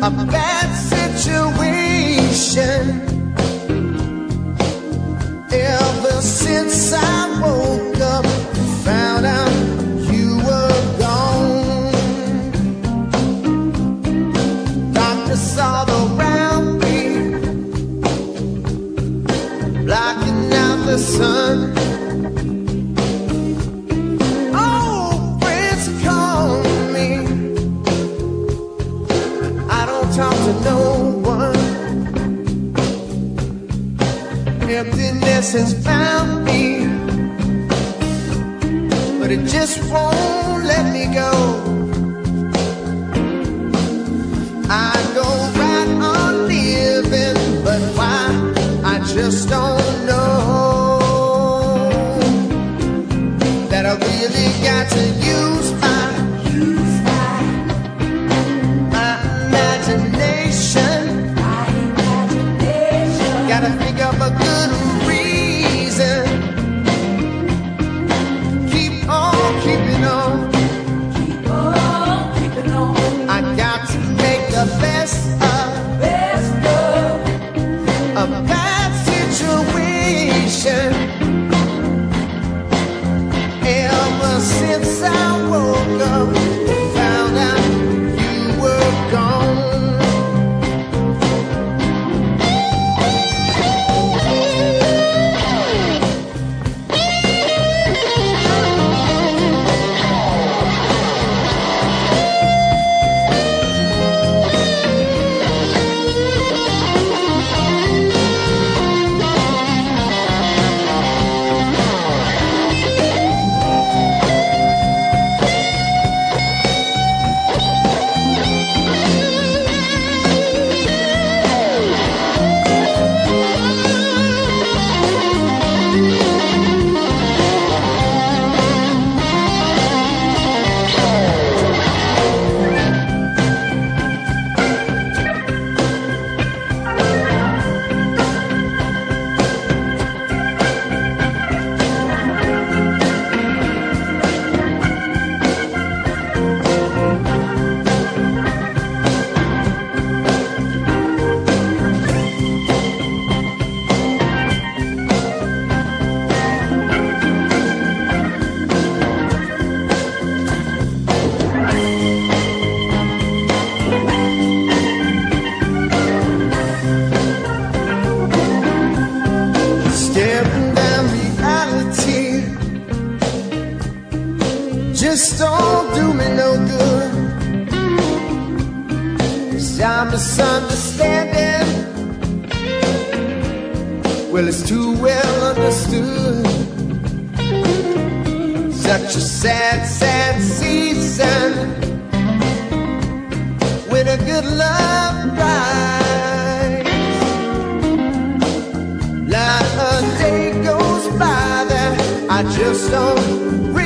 of a bad situation. Ever since I woke up, found out you were gone. Doctor saw the emptiness has found me, but it just won't let me go. nation. just don't do me no good. Cause I'm misunderstanding. Well, it's too well understood. Such a sad, sad season when a good love dies. Not a day goes by that I just don't.